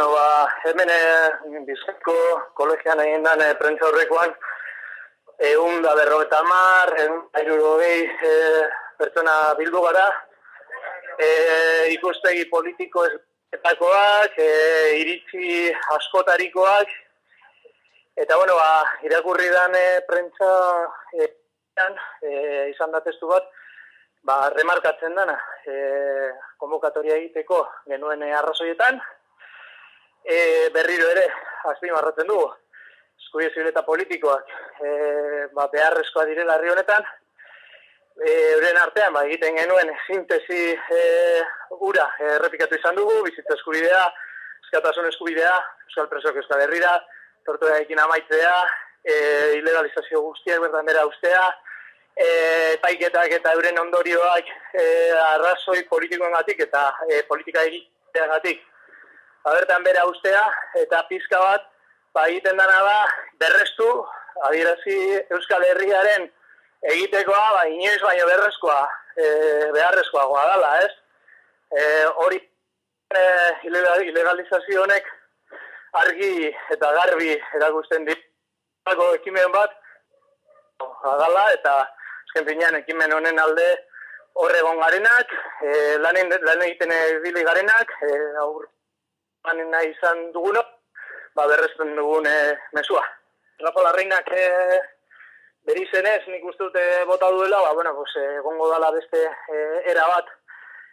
bueno, ba, hemen e, bizkaiko kolegian egin dan e, prentza horrekoan, egun da berro eta mar, egun e, pertsona bildu gara, e, ikustegi politiko ezetakoak, e, iritsi askotarikoak, eta bueno, ba, irakurri dan e, prentza e, e, izan da testu bat, ba, remarkatzen dana, e, konvokatoria egiteko genuen arrazoietan, e, berriro ere, azpi marratzen dugu, eskubi eta politikoak e, ba, beharrezkoa direla herri honetan, e, euren artean, ba, egiten genuen sintesi e, ura errepikatu izan dugu, bizitza eskubidea, eskatasun eskubidea, euskal presok euskal herrira, tortura ekin amaitzea, e, ilegalizazio guztiak berdan bera ustea, e, paiketak eta euren ondorioak e, arrazoi politikoen gatik eta e, politika egiteagatik abertan bera ustea, eta pizka bat, ba, egiten dana da, berrestu, adirazi Euskal Herriaren egitekoa, ba, inoiz baino berrezkoa, e, beharrezkoa goa dala, ez? E, hori e, ilegalizazio honek argi eta garbi erakusten ditu ekimen bat, adala, eta esken finean ekimen honen alde horregon garenak, e, lan, egiten bili garenak, e, aur, manen nahi izan dugunok, ba berrezten dugun e, mesua. Rafa Larreinak e, beri zenez, nik uste dute bota duela, ba, bueno, pues, e, gongo dala beste e, era bat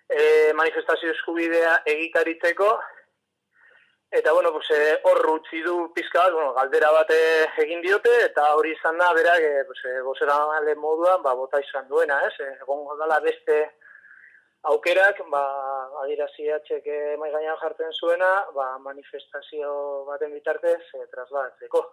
e, manifestazio eskubidea egikaritzeko, eta bueno, pues, hor rutzi du pizka bat, bueno, galdera bat egin diote, eta hori izan da, berak, e, pues, gozera moduan, ba, bota izan duena, ez? E, gongo dala beste aukerak, ba, adiraziatxek mai gainean jartzen zuena, ba, manifestazio baten bitartez, e, trasladatzeko.